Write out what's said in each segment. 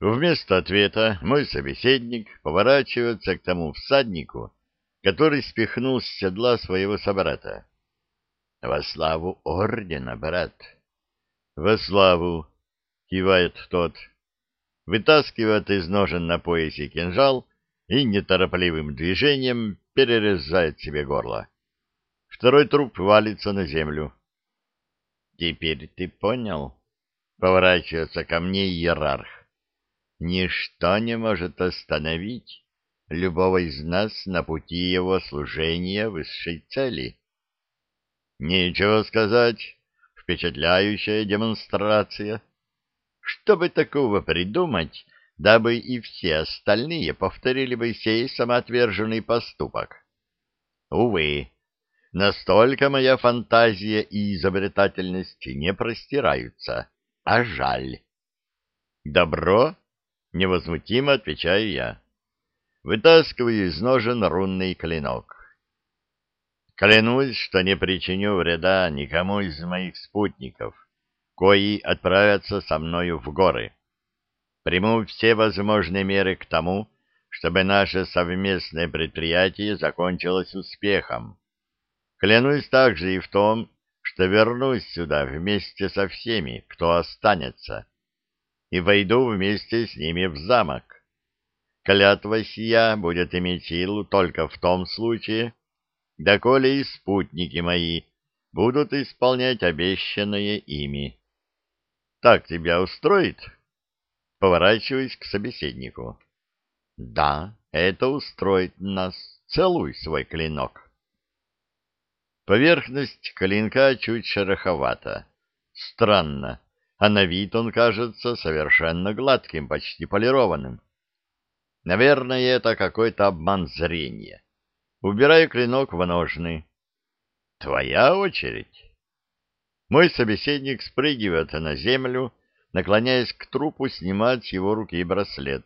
Вместо ответа мой собеседник поворачивается к тому всаднику, который спихнул с седла своего собрата. — Во славу ордена, брат! — Во славу! — кивает тот. Вытаскивает из ножен на поясе кинжал и неторопливым движением перерезает себе горло. Второй труп валится на землю. — Теперь ты понял? — поворачивается ко мне иерарх. Ничто не может остановить любого из нас на пути его служения высшей цели. Нечего сказать, впечатляющая демонстрация. Что бы такого придумать, дабы и все остальные повторили бы сей самоотверженный поступок? Увы, настолько моя фантазия и изобретательность не простираются, а жаль. Добро Невозмутимо отвечаю я. Вытаскиваю из ножен рунный клинок. Клянусь, что не причиню вреда никому из моих спутников, кои отправятся со мною в горы. Приму все возможные меры к тому, чтобы наше совместное предприятие закончилось успехом. Клянусь также и в том, что вернусь сюда вместе со всеми, кто останется и войду вместе с ними в замок. Клятва сия будет иметь силу только в том случае, доколе и спутники мои будут исполнять обещанное ими. Так тебя устроит? Поворачиваясь к собеседнику. Да, это устроит нас. Целуй свой клинок. Поверхность клинка чуть шероховата. Странно а на вид он кажется совершенно гладким, почти полированным. Наверное, это какой-то обман зрения. Убираю клинок в ножны. Твоя очередь. Мой собеседник спрыгивает на землю, наклоняясь к трупу, снимает с его руки браслет.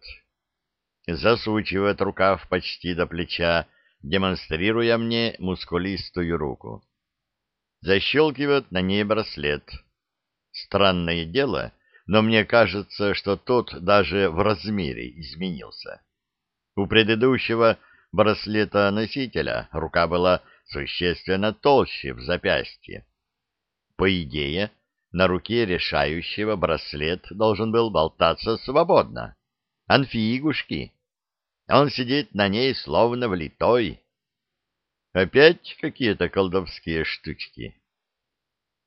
Засучивает рукав почти до плеча, демонстрируя мне мускулистую руку. Защелкивает на ней браслет — Странное дело, но мне кажется, что тот даже в размере изменился. У предыдущего браслета-носителя рука была существенно толще в запястье. По идее, на руке решающего браслет должен был болтаться свободно. Анфигушки. Он сидит на ней словно влитой. Опять какие-то колдовские штучки.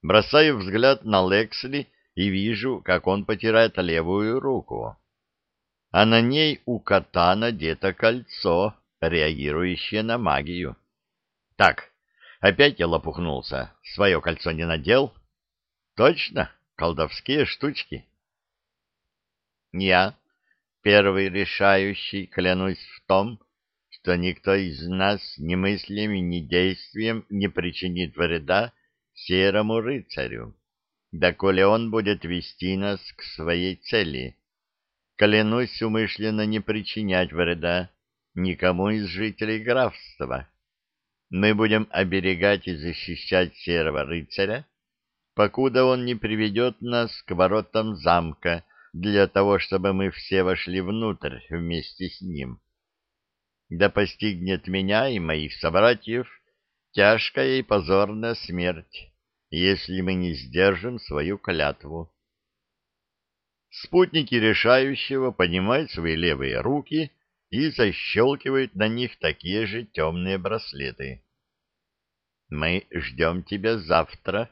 Бросаю взгляд на Лексли и вижу, как он потирает левую руку. А на ней у кота надето кольцо, реагирующее на магию. Так, опять я лопухнулся. Свое кольцо не надел? Точно, колдовские штучки. Я, первый решающий, клянусь в том, что никто из нас ни мыслями, ни действием не причинит вреда серому рыцарю, доколе он будет вести нас к своей цели. Клянусь умышленно не причинять вреда никому из жителей графства. Мы будем оберегать и защищать серого рыцаря, покуда он не приведет нас к воротам замка для того, чтобы мы все вошли внутрь вместе с ним. Да постигнет меня и моих собратьев тяжкая и позорная смерть, если мы не сдержим свою клятву. Спутники решающего поднимают свои левые руки и защелкивают на них такие же темные браслеты. Мы ждем тебя завтра.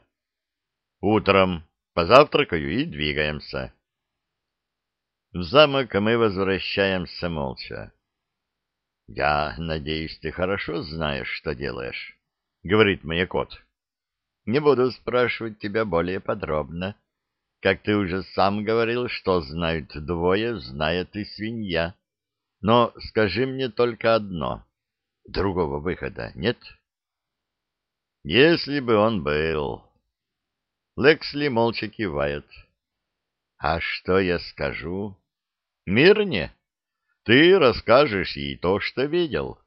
Утром позавтракаю и двигаемся. В замок мы возвращаемся молча. — Я надеюсь, ты хорошо знаешь, что делаешь. — говорит мне кот. «Не буду спрашивать тебя более подробно. Как ты уже сам говорил, что знают двое, знает и свинья. Но скажи мне только одно. Другого выхода нет?» «Если бы он был...» Лексли молча кивает. «А что я скажу?» «Мирне, ты расскажешь ей то, что видел».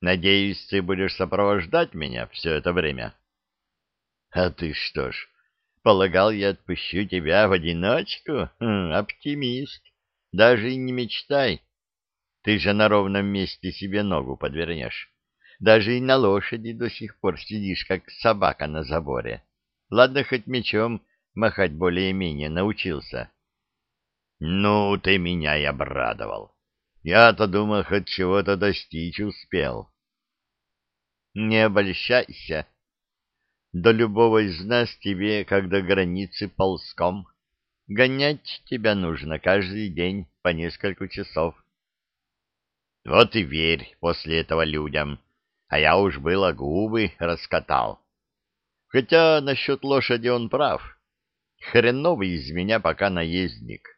Надеюсь, ты будешь сопровождать меня все это время. — А ты что ж, полагал, я отпущу тебя в одиночку? Хм, оптимист. даже и не мечтай. Ты же на ровном месте себе ногу подвернешь. Даже и на лошади до сих пор сидишь, как собака на заборе. Ладно, хоть мечом махать более-менее научился. Ну, ты меня и обрадовал. Я-то думал, хоть чего-то достичь успел. Не обольщайся. До любого из нас тебе, как до границы, ползком. Гонять тебя нужно каждый день по несколько часов. Вот и верь после этого людям, а я уж было губы раскатал. Хотя насчет лошади он прав. Хреновый из меня пока наездник.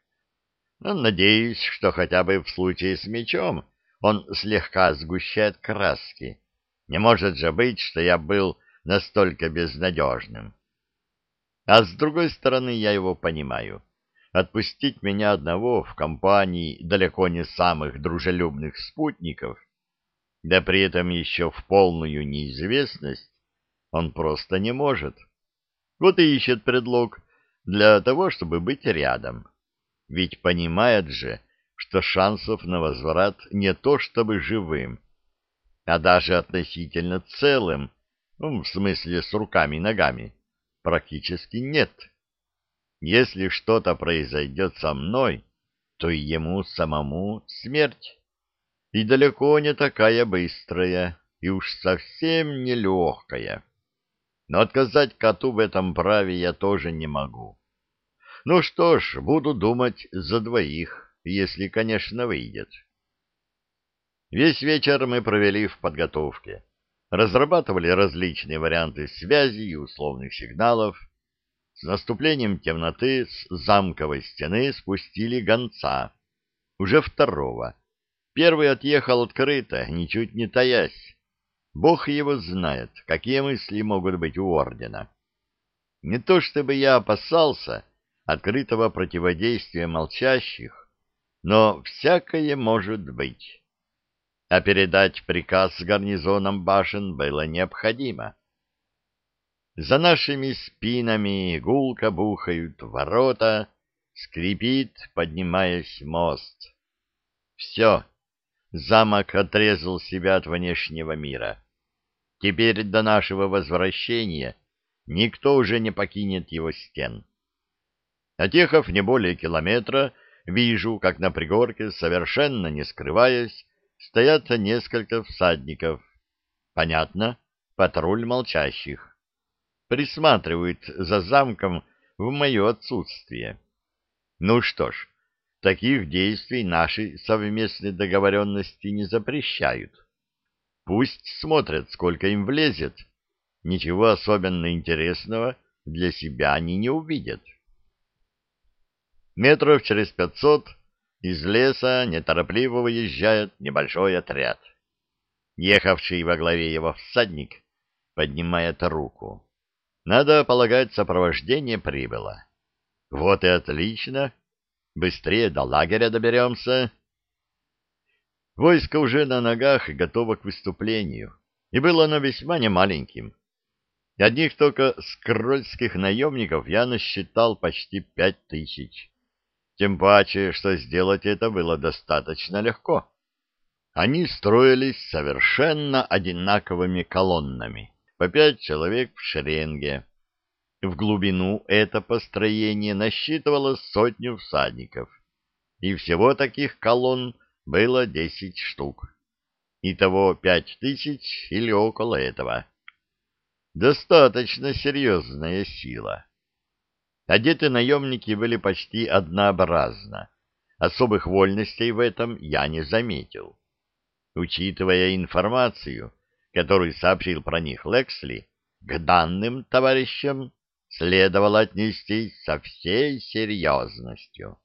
Но надеюсь, что хотя бы в случае с мечом он слегка сгущает краски. Не может же быть, что я был настолько безнадежным. А с другой стороны, я его понимаю отпустить меня одного в компании далеко не самых дружелюбных спутников, да при этом еще в полную неизвестность, он просто не может. Вот и ищет предлог для того, чтобы быть рядом. Ведь понимает же, что шансов на возврат не то чтобы живым, а даже относительно целым, ну, в смысле с руками и ногами, практически нет. Если что-то произойдет со мной, то и ему самому смерть. И далеко не такая быстрая, и уж совсем не легкая. Но отказать коту в этом праве я тоже не могу. Ну что ж, буду думать за двоих, если, конечно, выйдет. Весь вечер мы провели в подготовке. Разрабатывали различные варианты связи и условных сигналов, с наступлением темноты с замковой стены спустили гонца, уже второго. Первый отъехал открыто, ничуть не таясь. Бог его знает, какие мысли могут быть у ордена. Не то чтобы я опасался открытого противодействия молчащих, но всякое может быть. А передать приказ гарнизонам башен было необходимо. За нашими спинами гулко бухают ворота, скрипит, поднимаясь мост. Все, замок отрезал себя от внешнего мира. Теперь до нашего возвращения никто уже не покинет его стен. Отъехав не более километра, вижу, как на пригорке, совершенно не скрываясь, стоят несколько всадников. Понятно, патруль молчащих присматривают за замком в мое отсутствие. Ну что ж, таких действий наши совместные договоренности не запрещают. Пусть смотрят, сколько им влезет. Ничего особенно интересного для себя они не увидят. Метров через пятьсот из леса неторопливо выезжает небольшой отряд. Ехавший во главе его всадник поднимает руку. Надо полагать, сопровождение прибыло. Вот и отлично. Быстрее до лагеря доберемся. Войско уже на ногах и готово к выступлению. И было оно весьма немаленьким. Одних только скрольских наемников я насчитал почти пять тысяч. Тем паче, что сделать это было достаточно легко. Они строились совершенно одинаковыми колоннами по пять человек в шеренге. В глубину это построение насчитывало сотню всадников, и всего таких колонн было десять штук. Итого пять тысяч или около этого. Достаточно серьезная сила. Одеты наемники были почти однообразно. Особых вольностей в этом я не заметил. Учитывая информацию, который сообщил про них Лексли, к данным товарищам следовало отнестись со всей серьезностью.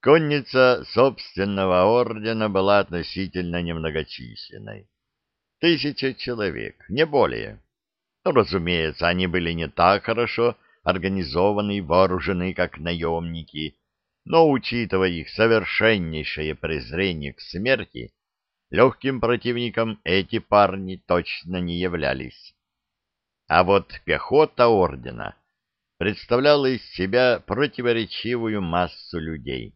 Конница собственного ордена была относительно немногочисленной. Тысяча человек, не более. Разумеется, они были не так хорошо организованы и вооружены, как наемники, но, учитывая их совершеннейшее презрение к смерти, Легким противником эти парни точно не являлись. А вот пехота ордена представляла из себя противоречивую массу людей.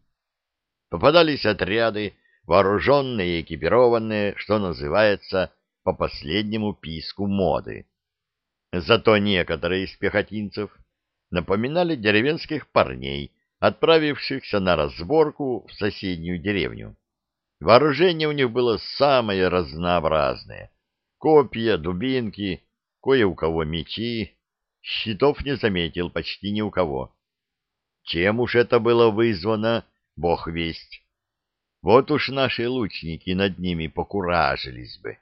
попадались отряды, вооруженные и экипированные, что называется, по последнему писку моды. Зато некоторые из пехотинцев напоминали деревенских парней, отправившихся на разборку в соседнюю деревню. Вооружение у них было самое разнообразное. Копья, дубинки, кое у кого мечи. Щитов не заметил почти ни у кого. Чем уж это было вызвано, бог весть. Вот уж наши лучники над ними покуражились бы.